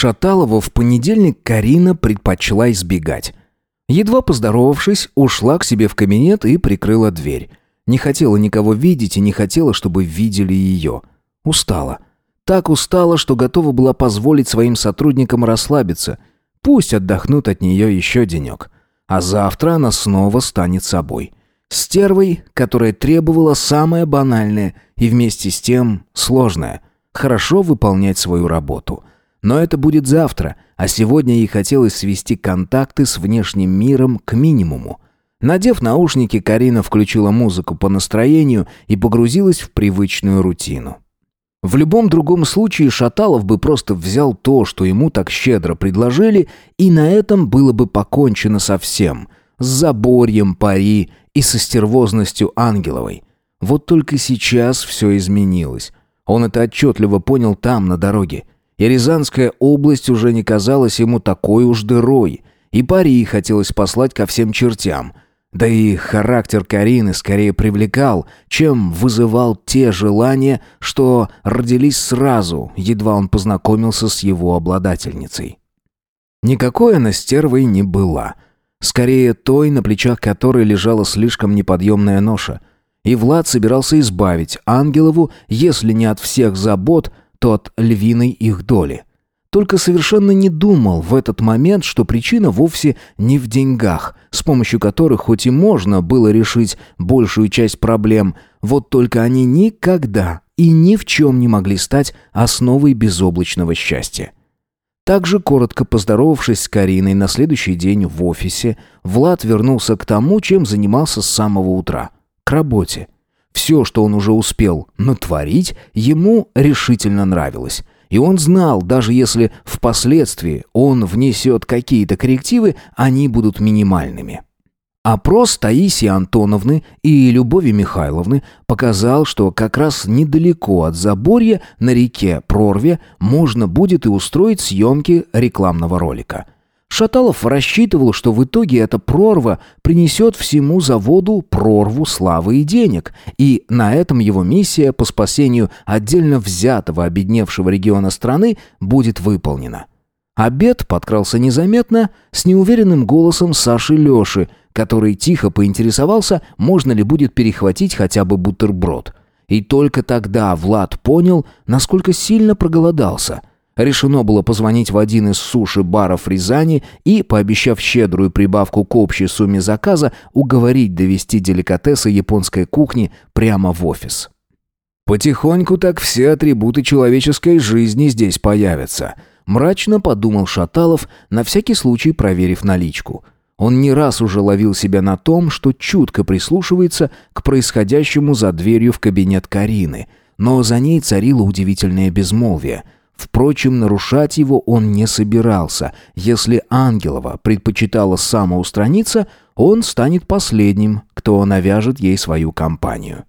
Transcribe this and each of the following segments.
Шаталова в понедельник Карина предпочла избегать. Едва поздоровавшись, ушла к себе в кабинет и прикрыла дверь. Не хотела никого видеть и не хотела, чтобы видели ее. Устала. Так устала, что готова была позволить своим сотрудникам расслабиться. Пусть отдохнут от нее еще денек. А завтра она снова станет собой. Стервой, которая требовала самое банальное и вместе с тем сложное – хорошо выполнять свою работу. Но это будет завтра, а сегодня ей хотелось свести контакты с внешним миром к минимуму. Надев наушники, Карина включила музыку по настроению и погрузилась в привычную рутину. В любом другом случае Шаталов бы просто взял то, что ему так щедро предложили, и на этом было бы покончено со всем. С заборьем пари и со стервозностью Ангеловой. Вот только сейчас все изменилось. Он это отчетливо понял там, на дороге. И Рязанская область уже не казалась ему такой уж дырой. И пари хотелось послать ко всем чертям – да и характер Карины скорее привлекал, чем вызывал те желания, что родились сразу, едва он познакомился с его обладательницей. Никакой она стервой не была. Скорее той, на плечах которой лежала слишком неподъемная ноша. И Влад собирался избавить Ангелову, если не от всех забот, то от львиной их доли. Только совершенно не думал в этот момент, что причина вовсе не в деньгах, с помощью которых хоть и можно было решить большую часть проблем, вот только они никогда и ни в чем не могли стать основой безоблачного счастья. Также, коротко поздоровавшись с Кариной на следующий день в офисе, Влад вернулся к тому, чем занимался с самого утра – к работе. Все, что он уже успел натворить, ему решительно нравилось – и он знал, даже если впоследствии он внесет какие-то коррективы, они будут минимальными. Опрос Таисии Антоновны и Любови Михайловны показал, что как раз недалеко от Заборья на реке Прорве можно будет и устроить съемки рекламного ролика – Шаталов рассчитывал, что в итоге эта прорва принесет всему заводу прорву славы и денег, и на этом его миссия по спасению отдельно взятого обедневшего региона страны будет выполнена. Обед подкрался незаметно с неуверенным голосом Саши Лёши, который тихо поинтересовался, можно ли будет перехватить хотя бы бутерброд. И только тогда Влад понял, насколько сильно проголодался – Решено было позвонить в один из суши-баров Рязани и, пообещав щедрую прибавку к общей сумме заказа, уговорить довести деликатесы японской кухни прямо в офис. «Потихоньку так все атрибуты человеческой жизни здесь появятся», мрачно подумал Шаталов, на всякий случай проверив наличку. Он не раз уже ловил себя на том, что чутко прислушивается к происходящему за дверью в кабинет Карины, но за ней царило удивительное безмолвие – Впрочем, нарушать его он не собирался. Если Ангелова предпочитала самоустраниться, он станет последним, кто навяжет ей свою компанию.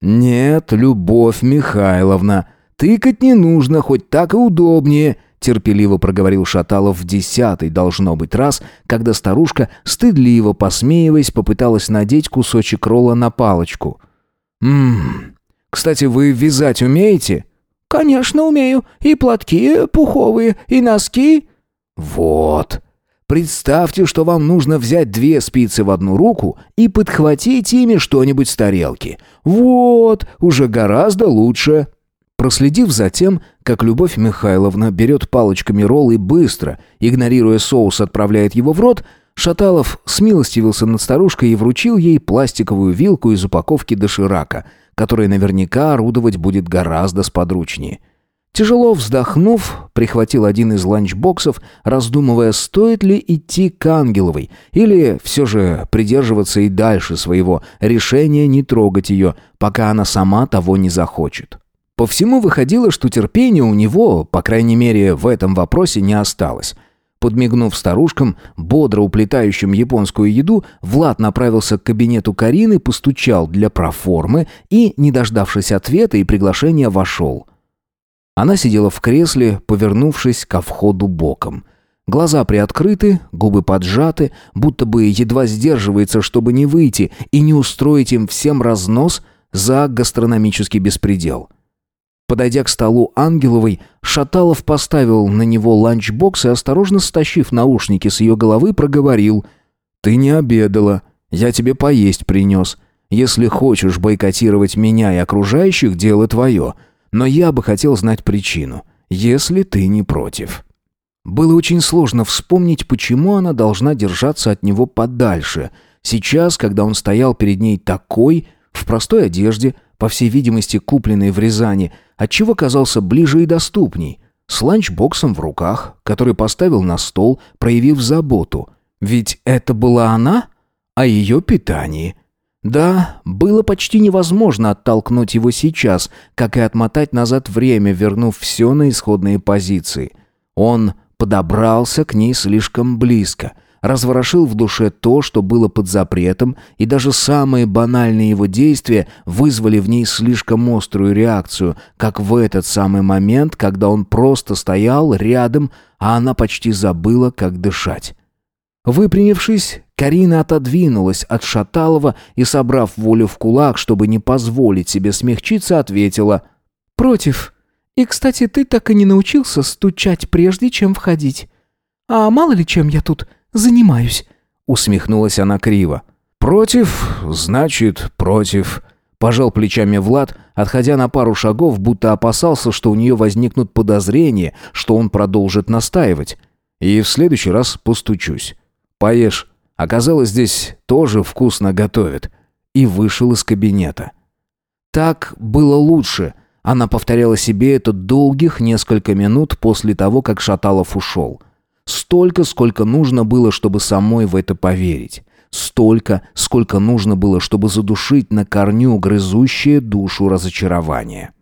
«Нет, Любовь Михайловна, тыкать не нужно, хоть так и удобнее», терпеливо проговорил Шаталов в десятый, должно быть, раз, когда старушка, стыдливо посмеиваясь, попыталась надеть кусочек ролла на палочку. «Ммм, кстати, вы вязать умеете?» «Конечно умею. И платки пуховые, и носки». «Вот. Представьте, что вам нужно взять две спицы в одну руку и подхватить ими что-нибудь с тарелки. Вот, уже гораздо лучше». Проследив за тем, как Любовь Михайловна берет палочками ролл и быстро, игнорируя соус, отправляет его в рот, Шаталов смилостивился над старушкой и вручил ей пластиковую вилку из упаковки доширака – которой наверняка орудовать будет гораздо сподручнее. Тяжело вздохнув, прихватил один из ланчбоксов, раздумывая, стоит ли идти к Ангеловой, или все же придерживаться и дальше своего решения не трогать ее, пока она сама того не захочет. По всему выходило, что терпения у него, по крайней мере, в этом вопросе не осталось. Подмигнув старушкам, бодро уплетающим японскую еду, Влад направился к кабинету Карины, постучал для проформы и, не дождавшись ответа и приглашения, вошел. Она сидела в кресле, повернувшись ко входу боком. Глаза приоткрыты, губы поджаты, будто бы едва сдерживается, чтобы не выйти и не устроить им всем разнос за гастрономический беспредел. Подойдя к столу Ангеловой, Шаталов поставил на него ланчбокс и, осторожно стащив наушники с ее головы, проговорил «Ты не обедала, я тебе поесть принес. Если хочешь бойкотировать меня и окружающих, дело твое. Но я бы хотел знать причину, если ты не против». Было очень сложно вспомнить, почему она должна держаться от него подальше. Сейчас, когда он стоял перед ней такой, в простой одежде, по всей видимости, купленной в Рязани, отчего казался ближе и доступней, с ланчбоксом в руках, который поставил на стол, проявив заботу. Ведь это была она? О ее питании. Да, было почти невозможно оттолкнуть его сейчас, как и отмотать назад время, вернув все на исходные позиции. Он подобрался к ней слишком близко, разворошил в душе то, что было под запретом, и даже самые банальные его действия вызвали в ней слишком острую реакцию, как в этот самый момент, когда он просто стоял рядом, а она почти забыла, как дышать. Выпрямившись, Карина отодвинулась от Шаталова и, собрав волю в кулак, чтобы не позволить себе смягчиться, ответила «Против». И, кстати, ты так и не научился стучать прежде, чем входить. А мало ли чем я тут занимаюсь?» Усмехнулась она криво. «Против, значит, против», — пожал плечами Влад, отходя на пару шагов, будто опасался, что у нее возникнут подозрения, что он продолжит настаивать. «И в следующий раз постучусь. Поешь. Оказалось, здесь тоже вкусно готовят». И вышел из кабинета. Так было лучше — она повторяла себе это долгих несколько минут после того, как Шаталов ушел. Столько, сколько нужно было, чтобы самой в это поверить. Столько, сколько нужно было, чтобы задушить на корню грызущее душу разочарование.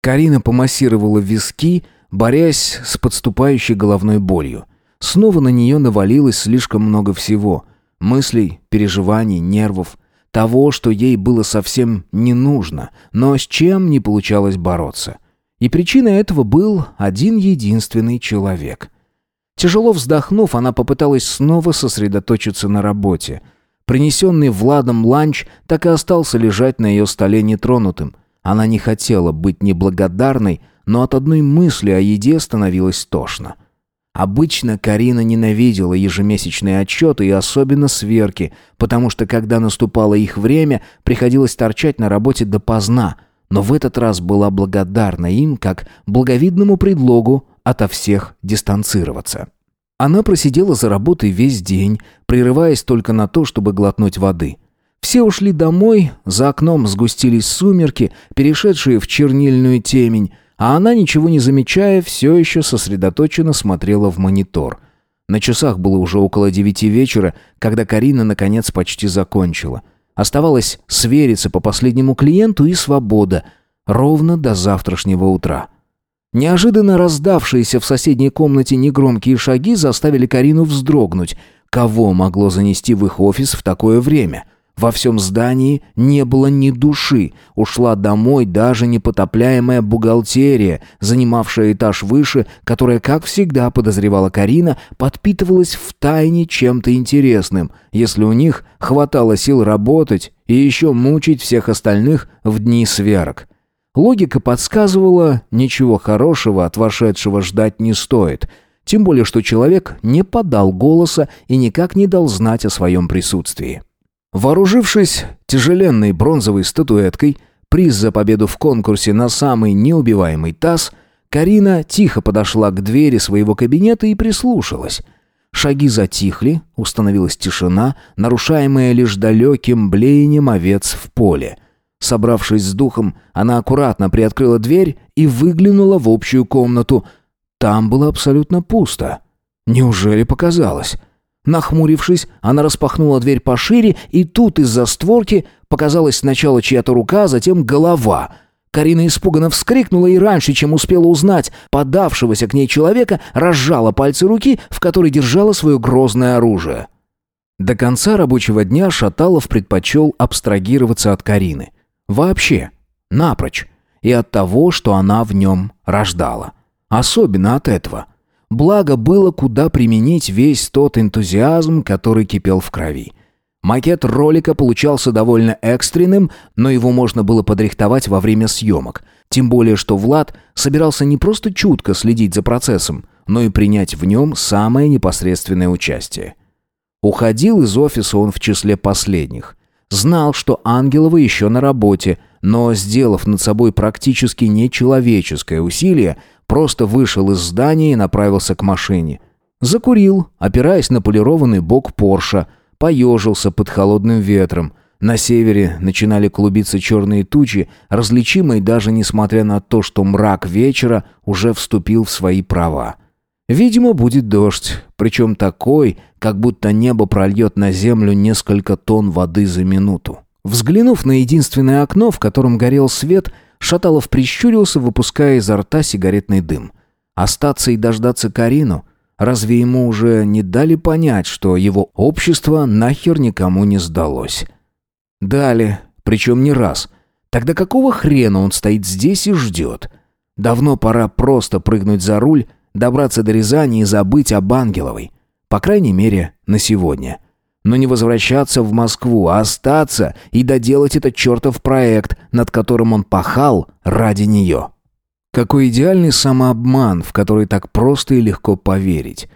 Карина помассировала виски, борясь с подступающей головной болью. Снова на нее навалилось слишком много всего. Мыслей, переживаний, нервов. Того, что ей было совсем не нужно, но с чем не получалось бороться. И причиной этого был один единственный человек. Тяжело вздохнув, она попыталась снова сосредоточиться на работе. Принесенный Владом ланч так и остался лежать на ее столе нетронутым. Она не хотела быть неблагодарной, но от одной мысли о еде становилось тошно. Обычно Карина ненавидела ежемесячные отчеты и особенно сверки, потому что когда наступало их время, приходилось торчать на работе допоздна, но в этот раз была благодарна им как благовидному предлогу ото всех дистанцироваться. Она просидела за работой весь день, прерываясь только на то, чтобы глотнуть воды. Все ушли домой, за окном сгустились сумерки, перешедшие в чернильную темень, а она, ничего не замечая, все еще сосредоточенно смотрела в монитор. На часах было уже около девяти вечера, когда Карина наконец почти закончила. Оставалось свериться по последнему клиенту и свобода. Ровно до завтрашнего утра. Неожиданно раздавшиеся в соседней комнате негромкие шаги заставили Карину вздрогнуть. Кого могло занести в их офис в такое время? Во всем здании не было ни души. Ушла домой даже непотопляемая бухгалтерия, занимавшая этаж выше, которая, как всегда подозревала Карина, подпитывалась в тайне чем-то интересным, если у них хватало сил работать и еще мучить всех остальных в дни сверок. Логика подсказывала, ничего хорошего от вошедшего ждать не стоит, тем более что человек не подал голоса и никак не дал знать о своем присутствии. Вооружившись тяжеленной бронзовой статуэткой, приз за победу в конкурсе на самый неубиваемый таз, Карина тихо подошла к двери своего кабинета и прислушалась. Шаги затихли, установилась тишина, нарушаемая лишь далеким блеянием овец в поле. Собравшись с духом, она аккуратно приоткрыла дверь и выглянула в общую комнату. Там было абсолютно пусто. Неужели показалось? Нахмурившись, она распахнула дверь пошире, и тут из-за створки показалась сначала чья-то рука, а затем голова. Карина испуганно вскрикнула и раньше, чем успела узнать подавшегося к ней человека, разжала пальцы руки, в которой держала свое грозное оружие. До конца рабочего дня Шаталов предпочел абстрагироваться от Карины. Вообще, напрочь. И от того, что она в нем рождала. Особенно от этого – Благо было куда применить весь тот энтузиазм, который кипел в крови. Макет ролика получался довольно экстренным, но его можно было подрихтовать во время съемок. Тем более, что Влад собирался не просто чутко следить за процессом, но и принять в нем самое непосредственное участие. Уходил из офиса он в числе последних. Знал, что Ангелова еще на работе, но, сделав над собой практически нечеловеческое усилие, просто вышел из здания и направился к машине. Закурил, опираясь на полированный бок Порша – поежился под холодным ветром. На севере начинали клубиться черные тучи, различимые даже несмотря на то, что мрак вечера уже вступил в свои права. Видимо, будет дождь, причем такой, как будто небо прольет на землю несколько тонн воды за минуту. Взглянув на единственное окно, в котором горел свет, Шаталов прищурился, выпуская изо рта сигаретный дым. Остаться и дождаться Карину — Разве ему уже не дали понять, что его общество нахер никому не сдалось? Дали, причем не раз. Тогда какого хрена он стоит здесь и ждет? Давно пора просто прыгнуть за руль, добраться до Рязани и забыть об Ангеловой. По крайней мере, на сегодня. Но не возвращаться в Москву, а остаться и доделать этот чертов проект, над которым он пахал ради нее. Какой идеальный самообман, в который так просто и легко поверить.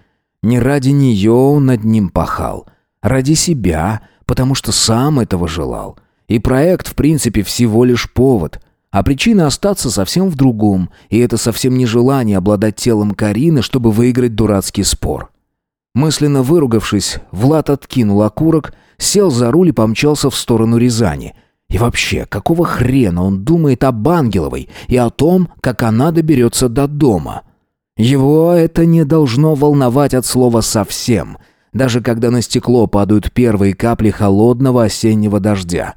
Не ради нее он над ним пахал. Ради себя, потому что сам этого желал. И проект, в принципе, всего лишь повод. А причина остаться совсем в другом. И это совсем не желание обладать телом Карины, чтобы выиграть дурацкий спор. Мысленно выругавшись, Влад откинул окурок, сел за руль и помчался в сторону Рязани – и вообще, какого хрена он думает об Ангеловой и о том, как она доберется до дома? Его это не должно волновать от слова «совсем», даже когда на стекло падают первые капли холодного осеннего дождя.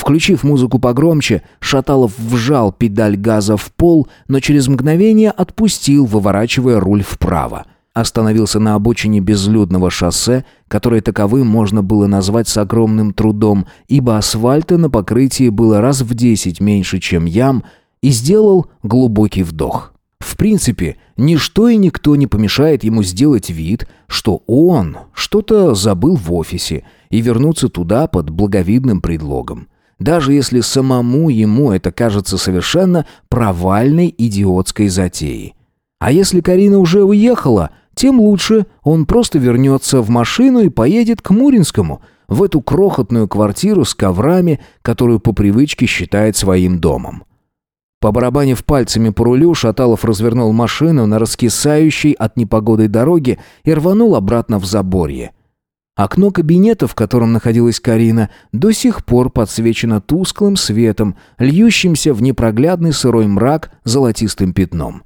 Включив музыку погромче, Шаталов вжал педаль газа в пол, но через мгновение отпустил, выворачивая руль вправо. Остановился на обочине безлюдного шоссе, которое таковым можно было назвать с огромным трудом, ибо асфальта на покрытии было раз в десять меньше, чем ям, и сделал глубокий вдох. В принципе, ничто и никто не помешает ему сделать вид, что он что-то забыл в офисе и вернуться туда под благовидным предлогом. Даже если самому ему это кажется совершенно провальной идиотской затеей. А если Карина уже уехала, тем лучше он просто вернется в машину и поедет к Муринскому, в эту крохотную квартиру с коврами, которую по привычке считает своим домом. Побарабанив пальцами по рулю, Шаталов развернул машину на раскисающей от непогоды дороге и рванул обратно в заборье. Окно кабинета, в котором находилась Карина, до сих пор подсвечено тусклым светом, льющимся в непроглядный сырой мрак золотистым пятном.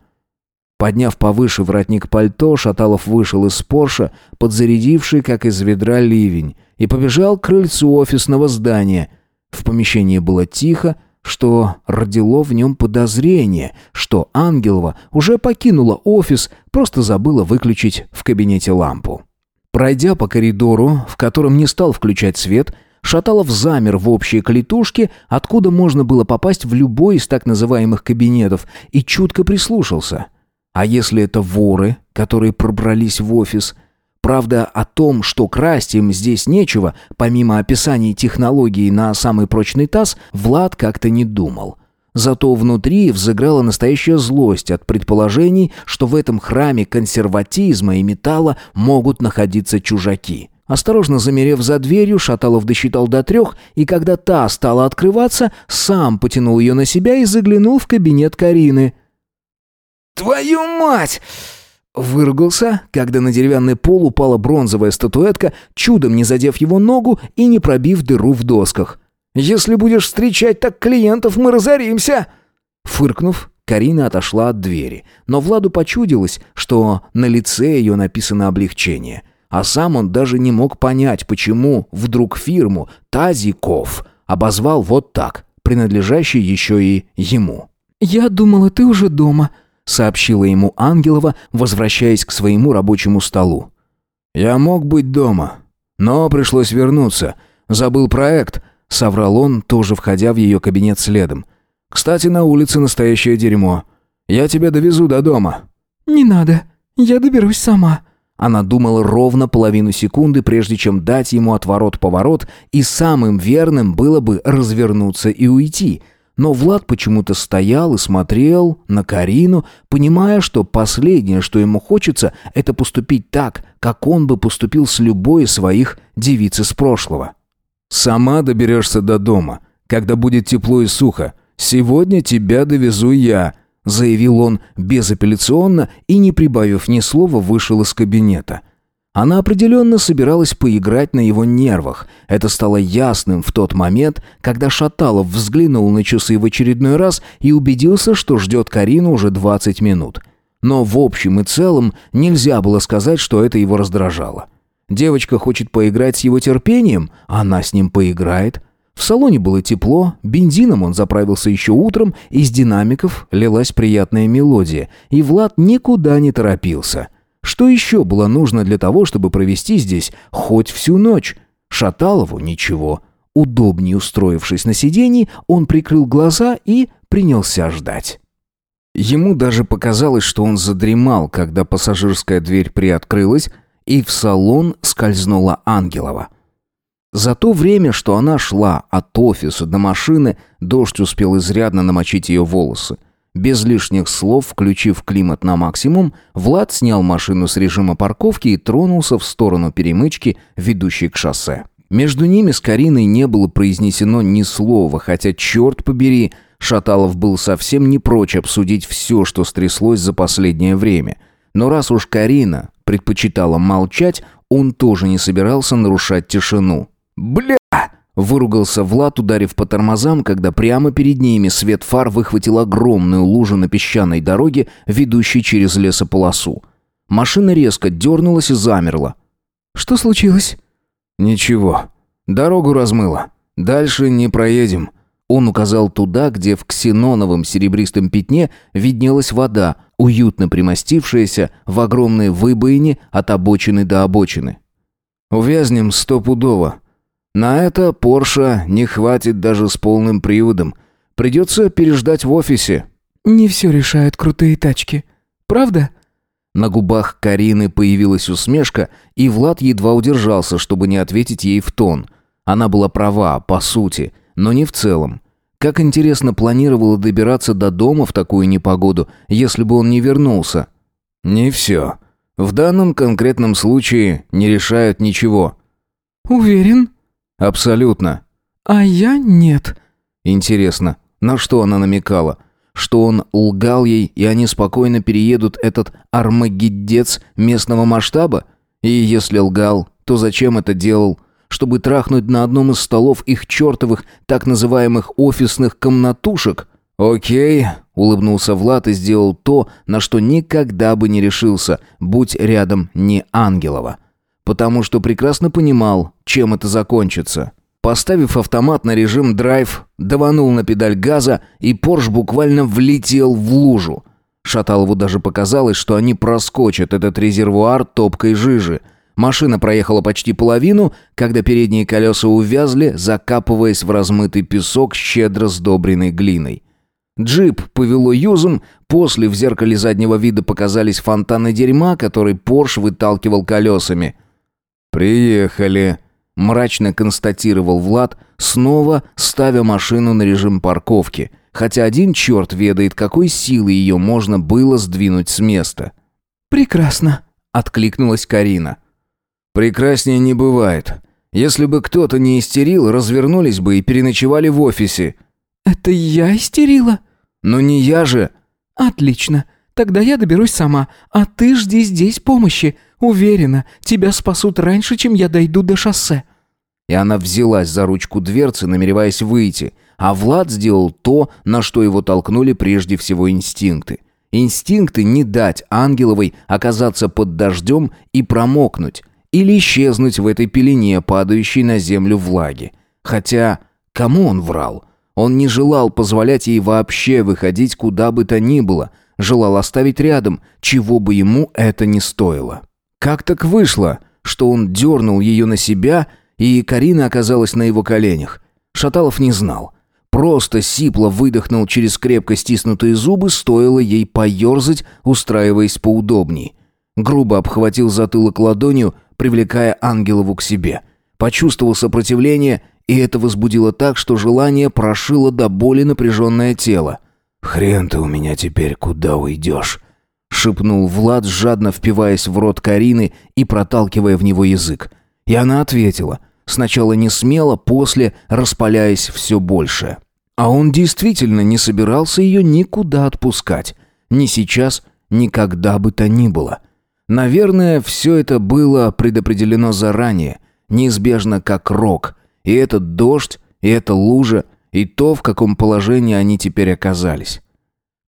Подняв повыше воротник пальто, Шаталов вышел из Порша, подзарядивший, как из ведра, ливень, и побежал к крыльцу офисного здания. В помещении было тихо, что родило в нем подозрение, что Ангелова уже покинула офис, просто забыла выключить в кабинете лампу. Пройдя по коридору, в котором не стал включать свет, Шаталов замер в общей клетушке, откуда можно было попасть в любой из так называемых кабинетов, и чутко прислушался. А если это воры, которые пробрались в офис? Правда, о том, что красть им здесь нечего, помимо описаний технологии на самый прочный таз, Влад как-то не думал. Зато внутри взыграла настоящая злость от предположений, что в этом храме консерватизма и металла могут находиться чужаки. Осторожно замерев за дверью, Шаталов досчитал до трех, и когда та стала открываться, сам потянул ее на себя и заглянул в кабинет Карины – «Твою мать!» Выругался, когда на деревянный пол упала бронзовая статуэтка, чудом не задев его ногу и не пробив дыру в досках. «Если будешь встречать так клиентов, мы разоримся!» Фыркнув, Карина отошла от двери, но Владу почудилось, что на лице ее написано облегчение. А сам он даже не мог понять, почему вдруг фирму «Тазиков» обозвал вот так, принадлежащий еще и ему. «Я думала, ты уже дома», сообщила ему Ангелова, возвращаясь к своему рабочему столу. «Я мог быть дома, но пришлось вернуться. Забыл проект», — соврал он, тоже входя в ее кабинет следом. «Кстати, на улице настоящее дерьмо. Я тебя довезу до дома». «Не надо, я доберусь сама». Она думала ровно половину секунды, прежде чем дать ему отворот-поворот, и самым верным было бы развернуться и уйти. Но Влад почему-то стоял и смотрел на Карину, понимая, что последнее, что ему хочется, это поступить так, как он бы поступил с любой из своих девиц из прошлого. «Сама доберешься до дома, когда будет тепло и сухо. Сегодня тебя довезу я», заявил он безапелляционно и, не прибавив ни слова, вышел из кабинета. Она определенно собиралась поиграть на его нервах. Это стало ясным в тот момент, когда Шаталов взглянул на часы в очередной раз и убедился, что ждет Карину уже 20 минут. Но в общем и целом нельзя было сказать, что это его раздражало. Девочка хочет поиграть с его терпением, она с ним поиграет – в салоне было тепло, бензином он заправился еще утром, из динамиков лилась приятная мелодия, и Влад никуда не торопился. Что еще было нужно для того, чтобы провести здесь хоть всю ночь? Шаталову ничего. Удобнее устроившись на сиденье, он прикрыл глаза и принялся ждать. Ему даже показалось, что он задремал, когда пассажирская дверь приоткрылась, и в салон скользнула Ангелова. За то время, что она шла от офиса до машины, дождь успел изрядно намочить ее волосы. Без лишних слов, включив климат на максимум, Влад снял машину с режима парковки и тронулся в сторону перемычки, ведущей к шоссе. Между ними с Кариной не было произнесено ни слова, хотя, черт побери, Шаталов был совсем не прочь обсудить все, что стряслось за последнее время. Но раз уж Карина предпочитала молчать, он тоже не собирался нарушать тишину. «Бля!» — выругался Влад, ударив по тормозам, когда прямо перед ними свет фар выхватил огромную лужу на песчаной дороге, ведущей через лесополосу. Машина резко дернулась и замерла. «Что случилось?» «Ничего. Дорогу размыло. Дальше не проедем». Он указал туда, где в ксеноновом серебристом пятне виднелась вода, уютно примостившаяся в огромной выбоине от обочины до обочины. «Увязнем стопудово. На это Порша не хватит даже с полным приводом. Придется переждать в офисе. Не все решают крутые тачки. Правда? На губах Карины появилась усмешка, и Влад едва удержался, чтобы не ответить ей в тон. Она была права, по сути, но не в целом. Как интересно планировала добираться до дома в такую непогоду, если бы он не вернулся. Не все. В данном конкретном случае не решают ничего. Уверен? Абсолютно. А я нет. Интересно, на что она намекала? Что он лгал ей, и они спокойно переедут этот армагеддец местного масштаба? И если лгал, то зачем это делал? Чтобы трахнуть на одном из столов их чертовых так называемых офисных комнатушек? «Окей», — улыбнулся Влад и сделал то, на что никогда бы не решился, будь рядом не Ангелова потому что прекрасно понимал, чем это закончится. Поставив автомат на режим драйв, даванул на педаль газа, и Порш буквально влетел в лужу. Шаталову даже показалось, что они проскочат этот резервуар топкой жижи. Машина проехала почти половину, когда передние колеса увязли, закапываясь в размытый песок, щедро сдобренный глиной. Джип повело юзом, после в зеркале заднего вида показались фонтаны дерьма, который Порш выталкивал колесами. «Приехали», — мрачно констатировал Влад, снова ставя машину на режим парковки, хотя один черт ведает, какой силой ее можно было сдвинуть с места. «Прекрасно», — откликнулась Карина. «Прекраснее не бывает. Если бы кто-то не истерил, развернулись бы и переночевали в офисе». «Это я истерила?» «Но не я же». «Отлично. Тогда я доберусь сама, а ты жди здесь помощи. Уверена, тебя спасут раньше, чем я дойду до шоссе». И она взялась за ручку дверцы, намереваясь выйти, а Влад сделал то, на что его толкнули прежде всего инстинкты. Инстинкты не дать Ангеловой оказаться под дождем и промокнуть, или исчезнуть в этой пелене, падающей на землю влаги. Хотя, кому он врал? Он не желал позволять ей вообще выходить куда бы то ни было – желал оставить рядом, чего бы ему это ни стоило. Как так вышло, что он дернул ее на себя, и Карина оказалась на его коленях? Шаталов не знал. Просто сипло выдохнул через крепко стиснутые зубы, стоило ей поерзать, устраиваясь поудобней. Грубо обхватил затылок ладонью, привлекая Ангелову к себе. Почувствовал сопротивление, и это возбудило так, что желание прошило до боли напряженное тело. «Хрен ты у меня теперь куда уйдешь?» шепнул Влад, жадно впиваясь в рот Карины и проталкивая в него язык. И она ответила, сначала не смело, после распаляясь все больше. А он действительно не собирался ее никуда отпускать. Ни сейчас, ни когда бы то ни было. Наверное, все это было предопределено заранее, неизбежно как рок. И этот дождь, и эта лужа, и то, в каком положении они теперь оказались.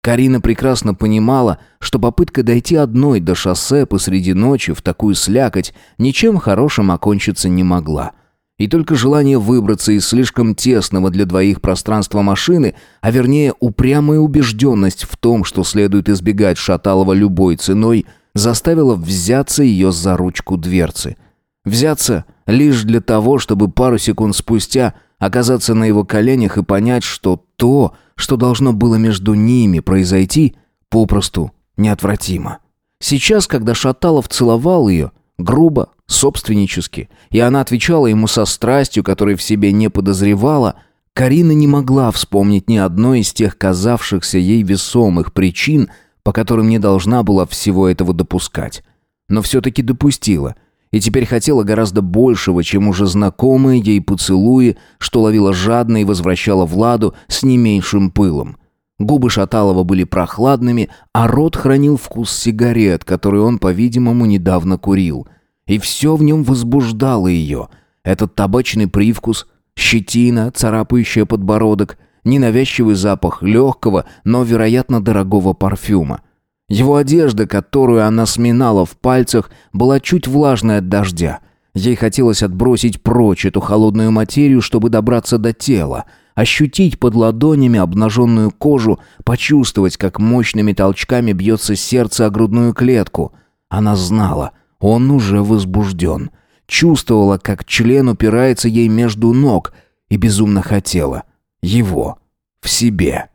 Карина прекрасно понимала, что попытка дойти одной до шоссе посреди ночи в такую слякоть ничем хорошим окончиться не могла. И только желание выбраться из слишком тесного для двоих пространства машины, а вернее упрямая убежденность в том, что следует избегать Шаталова любой ценой, заставило взяться ее за ручку дверцы. Взяться лишь для того, чтобы пару секунд спустя оказаться на его коленях и понять, что то, что должно было между ними произойти, попросту неотвратимо. Сейчас, когда Шаталов целовал ее, грубо, собственнически, и она отвечала ему со страстью, которой в себе не подозревала, Карина не могла вспомнить ни одной из тех казавшихся ей весомых причин, по которым не должна была всего этого допускать. Но все-таки допустила – и теперь хотела гораздо большего, чем уже знакомые ей поцелуи, что ловила жадно и возвращала Владу с не меньшим пылом. Губы Шаталова были прохладными, а рот хранил вкус сигарет, который он, по-видимому, недавно курил. И все в нем возбуждало ее. Этот табачный привкус, щетина, царапающая подбородок, ненавязчивый запах легкого, но, вероятно, дорогого парфюма. Его одежда, которую она сминала в пальцах, была чуть влажной от дождя. Ей хотелось отбросить прочь эту холодную материю, чтобы добраться до тела, ощутить под ладонями обнаженную кожу, почувствовать, как мощными толчками бьется сердце о грудную клетку. Она знала, он уже возбужден. Чувствовала, как член упирается ей между ног, и безумно хотела его в себе.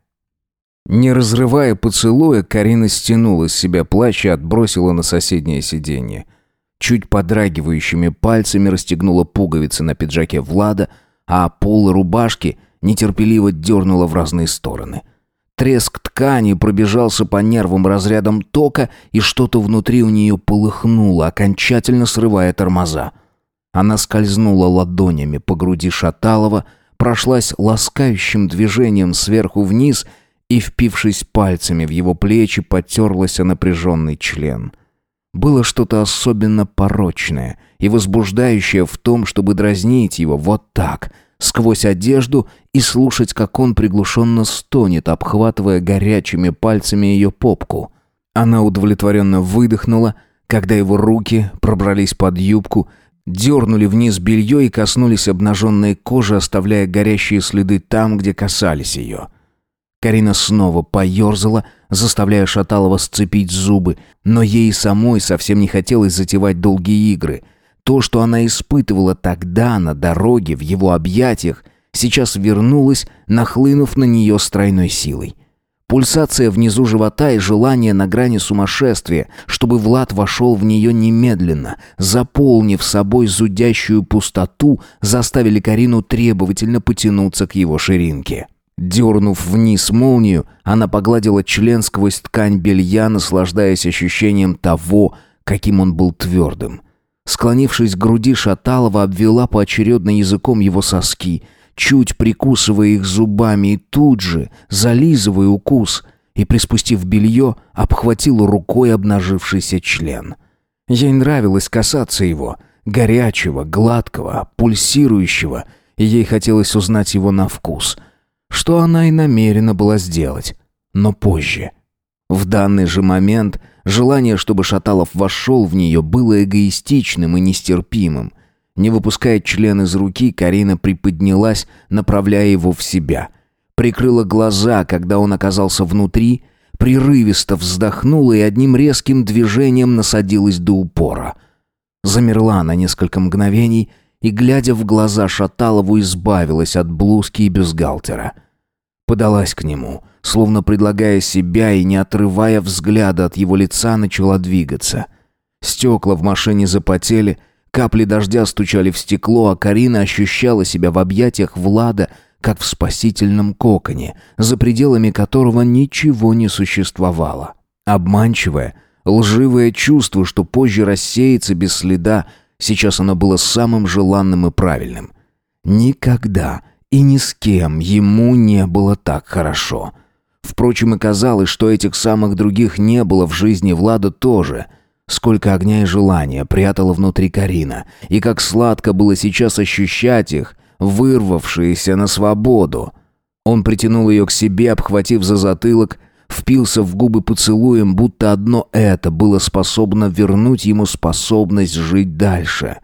Не разрывая поцелуя, Карина стянула с себя плащ и отбросила на соседнее сиденье. Чуть подрагивающими пальцами расстегнула пуговицы на пиджаке Влада, а пол рубашки нетерпеливо дернула в разные стороны. Треск ткани пробежался по нервам разрядом тока, и что-то внутри у нее полыхнуло, окончательно срывая тормоза. Она скользнула ладонями по груди Шаталова, прошлась ласкающим движением сверху вниз — и, впившись пальцами в его плечи, потерлась о напряженный член. Было что-то особенно порочное и возбуждающее в том, чтобы дразнить его вот так, сквозь одежду и слушать, как он приглушенно стонет, обхватывая горячими пальцами ее попку. Она удовлетворенно выдохнула, когда его руки пробрались под юбку, дернули вниз белье и коснулись обнаженной кожи, оставляя горящие следы там, где касались ее. — Карина снова поерзала, заставляя Шаталова сцепить зубы, но ей самой совсем не хотелось затевать долгие игры. То, что она испытывала тогда на дороге, в его объятиях, сейчас вернулось, нахлынув на нее с тройной силой. Пульсация внизу живота и желание на грани сумасшествия, чтобы Влад вошел в нее немедленно, заполнив собой зудящую пустоту, заставили Карину требовательно потянуться к его ширинке. Дернув вниз молнию, она погладила член сквозь ткань белья, наслаждаясь ощущением того, каким он был твердым. Склонившись к груди, Шаталова обвела поочередно языком его соски, чуть прикусывая их зубами и тут же, зализывая укус, и, приспустив белье, обхватила рукой обнажившийся член. Ей нравилось касаться его, горячего, гладкого, пульсирующего, и ей хотелось узнать его на вкус — что она и намерена была сделать, но позже. В данный же момент желание, чтобы Шаталов вошел в нее, было эгоистичным и нестерпимым. Не выпуская член из руки, Карина приподнялась, направляя его в себя. Прикрыла глаза, когда он оказался внутри, прерывисто вздохнула и одним резким движением насадилась до упора. Замерла на несколько мгновений, и, глядя в глаза Шаталову, избавилась от блузки и бюстгальтера. Подалась к нему, словно предлагая себя и, не отрывая взгляда от его лица, начала двигаться. Стекла в машине запотели, капли дождя стучали в стекло, а Карина ощущала себя в объятиях Влада, как в спасительном коконе, за пределами которого ничего не существовало. Обманчивое, лживое чувство, что позже рассеется без следа, сейчас оно было самым желанным и правильным. Никогда и ни с кем ему не было так хорошо. Впрочем, и казалось, что этих самых других не было в жизни Влада тоже. Сколько огня и желания прятала внутри Карина, и как сладко было сейчас ощущать их, вырвавшиеся на свободу. Он притянул ее к себе, обхватив за затылок, впился в губы поцелуем, будто одно это было способно вернуть ему способность жить дальше.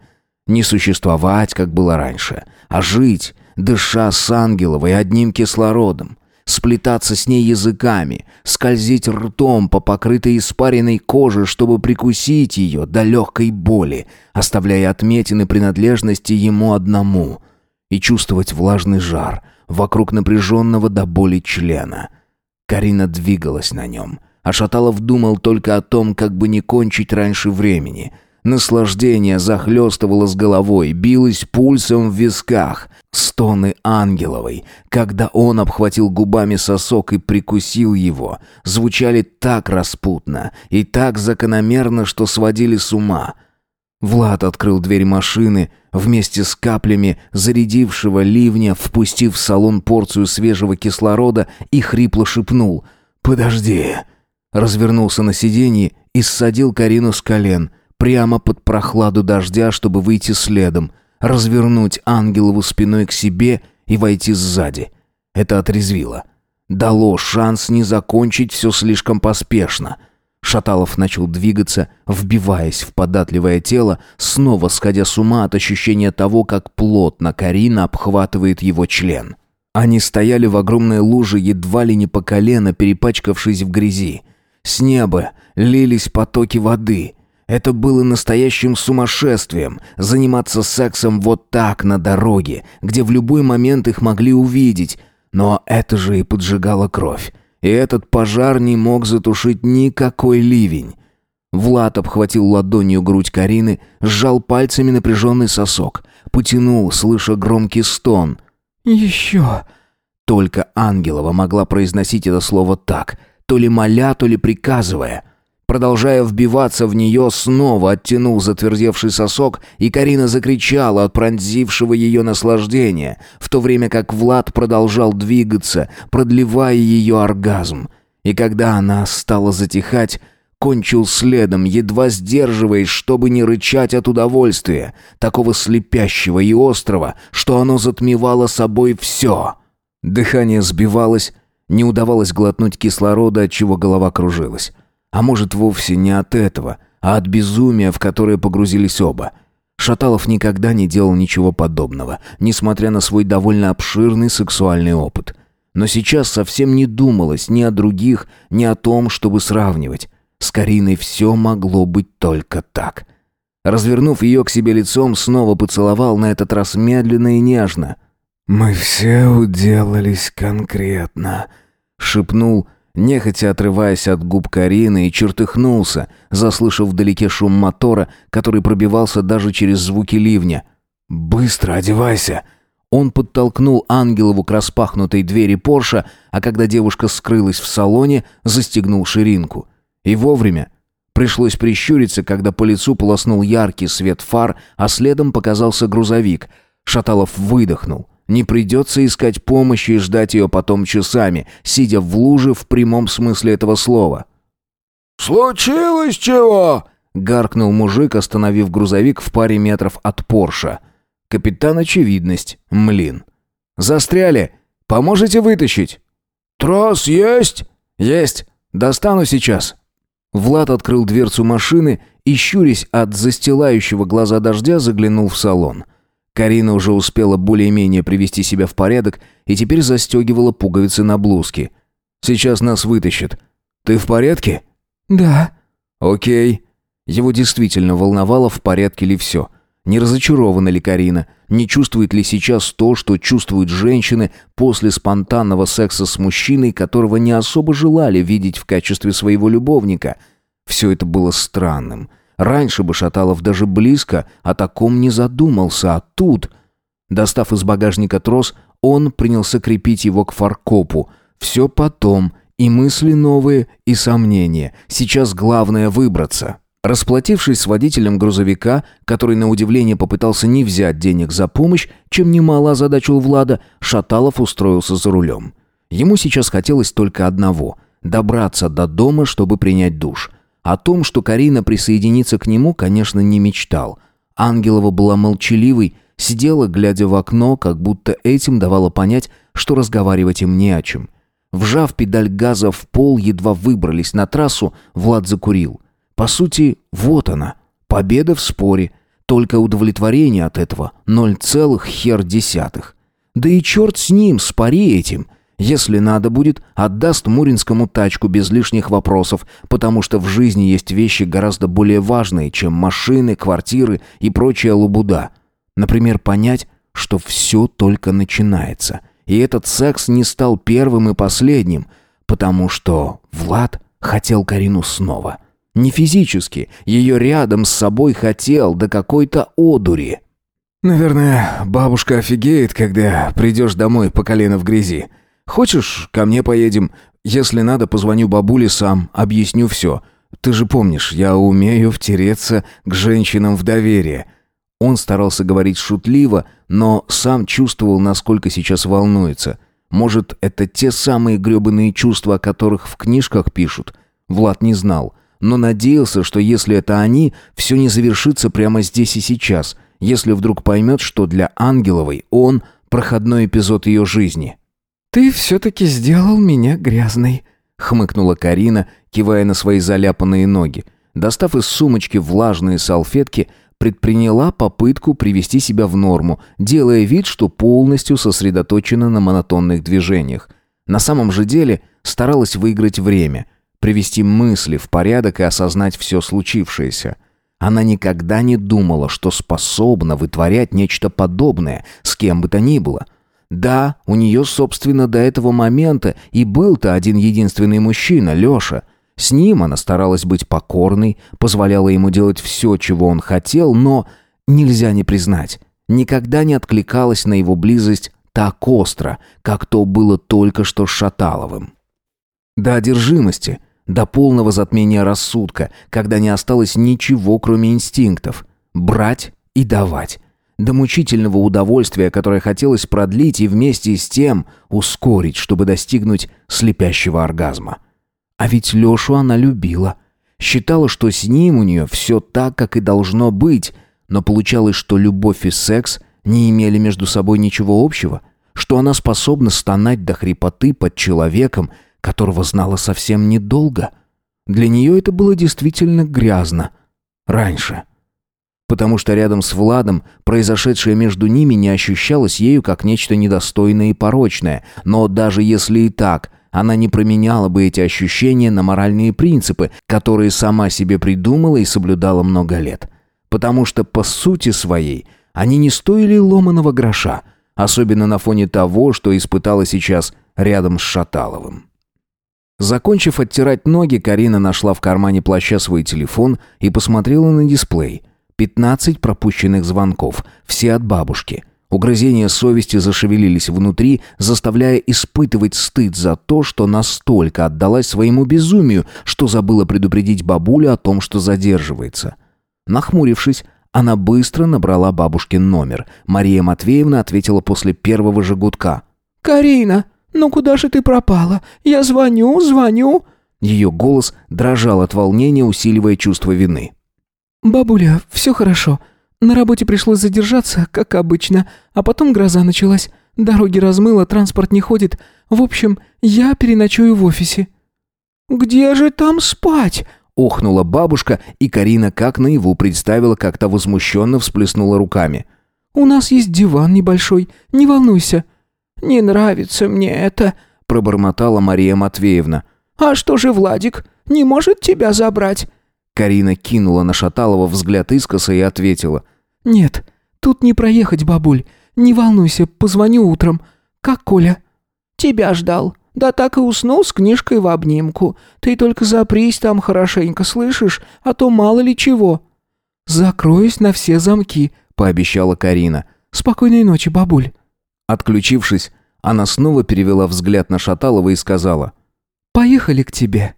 Не существовать, как было раньше, а жить, дыша с ангеловой одним кислородом, сплетаться с ней языками, скользить ртом по покрытой испаренной коже, чтобы прикусить ее до легкой боли, оставляя отметины принадлежности ему одному, и чувствовать влажный жар вокруг напряженного до боли члена. Карина двигалась на нем, а Шаталов думал только о том, как бы не кончить раньше времени — Наслаждение захлестывало с головой, билось пульсом в висках. Стоны ангеловой, когда он обхватил губами сосок и прикусил его, звучали так распутно и так закономерно, что сводили с ума. Влад открыл дверь машины, вместе с каплями зарядившего ливня, впустив в салон порцию свежего кислорода и хрипло шепнул «Подожди». Развернулся на сиденье и ссадил Карину с колен – прямо под прохладу дождя, чтобы выйти следом, развернуть Ангелову спиной к себе и войти сзади. Это отрезвило. Дало шанс не закончить все слишком поспешно. Шаталов начал двигаться, вбиваясь в податливое тело, снова сходя с ума от ощущения того, как плотно Карина обхватывает его член. Они стояли в огромной луже, едва ли не по колено, перепачкавшись в грязи. С неба лились потоки воды. Это было настоящим сумасшествием — заниматься сексом вот так на дороге, где в любой момент их могли увидеть. Но это же и поджигало кровь. И этот пожар не мог затушить никакой ливень. Влад обхватил ладонью грудь Карины, сжал пальцами напряженный сосок, потянул, слыша громкий стон. «Еще!» Только Ангелова могла произносить это слово так, то ли моля, то ли приказывая. Продолжая вбиваться в нее, снова оттянул затвердевший сосок, и Карина закричала от пронзившего ее наслаждения, в то время как Влад продолжал двигаться, продлевая ее оргазм. И когда она стала затихать, кончил следом, едва сдерживаясь, чтобы не рычать от удовольствия, такого слепящего и острого, что оно затмевало собой все. Дыхание сбивалось, не удавалось глотнуть кислорода, от чего голова кружилась. А может, вовсе не от этого, а от безумия, в которое погрузились оба. Шаталов никогда не делал ничего подобного, несмотря на свой довольно обширный сексуальный опыт. Но сейчас совсем не думалось ни о других, ни о том, чтобы сравнивать. С Кариной все могло быть только так. Развернув ее к себе лицом, снова поцеловал, на этот раз медленно и нежно. «Мы все уделались конкретно», — шепнул, — нехотя отрываясь от губ Карины и чертыхнулся, заслышав вдалеке шум мотора, который пробивался даже через звуки ливня. «Быстро одевайся!» Он подтолкнул Ангелову к распахнутой двери Порша, а когда девушка скрылась в салоне, застегнул ширинку. И вовремя. Пришлось прищуриться, когда по лицу полоснул яркий свет фар, а следом показался грузовик. Шаталов выдохнул. Не придется искать помощи и ждать ее потом часами, сидя в луже в прямом смысле этого слова. «Случилось чего?» — гаркнул мужик, остановив грузовик в паре метров от Порша. Капитан Очевидность, млин. «Застряли? Поможете вытащить?» «Трос есть?» «Есть. Достану сейчас». Влад открыл дверцу машины и, щурясь от застилающего глаза дождя, заглянул в салон — Карина уже успела более-менее привести себя в порядок и теперь застегивала пуговицы на блузке. «Сейчас нас вытащат. Ты в порядке?» «Да». «Окей». Его действительно волновало, в порядке ли все. Не разочарована ли Карина? Не чувствует ли сейчас то, что чувствуют женщины после спонтанного секса с мужчиной, которого не особо желали видеть в качестве своего любовника? Все это было странным Раньше бы Шаталов даже близко о таком не задумался, а тут... Достав из багажника трос, он принялся крепить его к фаркопу. Все потом, и мысли новые, и сомнения. Сейчас главное выбраться. Расплатившись с водителем грузовика, который на удивление попытался не взять денег за помощь, чем немало озадачил Влада, Шаталов устроился за рулем. Ему сейчас хотелось только одного – добраться до дома, чтобы принять душ. О том, что Карина присоединится к нему, конечно, не мечтал. Ангелова была молчаливой, сидела, глядя в окно, как будто этим давала понять, что разговаривать им не о чем. Вжав педаль газа в пол, едва выбрались на трассу, Влад закурил. По сути, вот она, победа в споре, только удовлетворение от этого ноль целых хер десятых. Да и черт с ним, спори этим – если надо будет, отдаст Муринскому тачку без лишних вопросов, потому что в жизни есть вещи гораздо более важные, чем машины, квартиры и прочая лабуда. Например, понять, что все только начинается. И этот секс не стал первым и последним, потому что Влад хотел Карину снова. Не физически, ее рядом с собой хотел до какой-то одури. «Наверное, бабушка офигеет, когда придешь домой по колено в грязи», Хочешь, ко мне поедем? Если надо, позвоню бабуле сам, объясню все. Ты же помнишь, я умею втереться к женщинам в доверие». Он старался говорить шутливо, но сам чувствовал, насколько сейчас волнуется. Может, это те самые грёбаные чувства, о которых в книжках пишут? Влад не знал, но надеялся, что если это они, все не завершится прямо здесь и сейчас, если вдруг поймет, что для Ангеловой он – проходной эпизод ее жизни. «Ты все-таки сделал меня грязной», — хмыкнула Карина, кивая на свои заляпанные ноги. Достав из сумочки влажные салфетки, предприняла попытку привести себя в норму, делая вид, что полностью сосредоточена на монотонных движениях. На самом же деле старалась выиграть время, привести мысли в порядок и осознать все случившееся. Она никогда не думала, что способна вытворять нечто подобное с кем бы то ни было — да, у нее, собственно, до этого момента и был-то один единственный мужчина, Леша. С ним она старалась быть покорной, позволяла ему делать все, чего он хотел, но нельзя не признать, никогда не откликалась на его близость так остро, как то было только что с Шаталовым. До одержимости, до полного затмения рассудка, когда не осталось ничего, кроме инстинктов. Брать и давать до мучительного удовольствия, которое хотелось продлить и вместе с тем ускорить, чтобы достигнуть слепящего оргазма. А ведь Лешу она любила. Считала, что с ним у нее все так, как и должно быть, но получалось, что любовь и секс не имели между собой ничего общего, что она способна стонать до хрипоты под человеком, которого знала совсем недолго. Для нее это было действительно грязно. Раньше потому что рядом с Владом произошедшее между ними не ощущалось ею как нечто недостойное и порочное, но даже если и так, она не променяла бы эти ощущения на моральные принципы, которые сама себе придумала и соблюдала много лет. Потому что по сути своей они не стоили ломаного гроша, особенно на фоне того, что испытала сейчас рядом с Шаталовым. Закончив оттирать ноги, Карина нашла в кармане плаща свой телефон и посмотрела на дисплей – 15 пропущенных звонков, все от бабушки. Угрызения совести зашевелились внутри, заставляя испытывать стыд за то, что настолько отдалась своему безумию, что забыла предупредить бабулю о том, что задерживается. Нахмурившись, она быстро набрала бабушкин номер. Мария Матвеевна ответила после первого же гудка. «Карина, ну куда же ты пропала? Я звоню, звоню». Ее голос дрожал от волнения, усиливая чувство вины. «Бабуля, все хорошо. На работе пришлось задержаться, как обычно, а потом гроза началась. Дороги размыло, транспорт не ходит. В общем, я переночую в офисе». «Где же там спать?» Охнула бабушка, и Карина как наяву представила, как-то возмущенно всплеснула руками. «У нас есть диван небольшой, не волнуйся». «Не нравится мне это», — пробормотала Мария Матвеевна. «А что же Владик? Не может тебя забрать?» Карина кинула на Шаталова взгляд искоса и ответила. «Нет, тут не проехать, бабуль. Не волнуйся, позвоню утром. Как Коля?» «Тебя ждал. Да так и уснул с книжкой в обнимку. Ты только запрись там хорошенько, слышишь? А то мало ли чего». «Закроюсь на все замки», — пообещала Карина. «Спокойной ночи, бабуль». Отключившись, она снова перевела взгляд на Шаталова и сказала. «Поехали к тебе».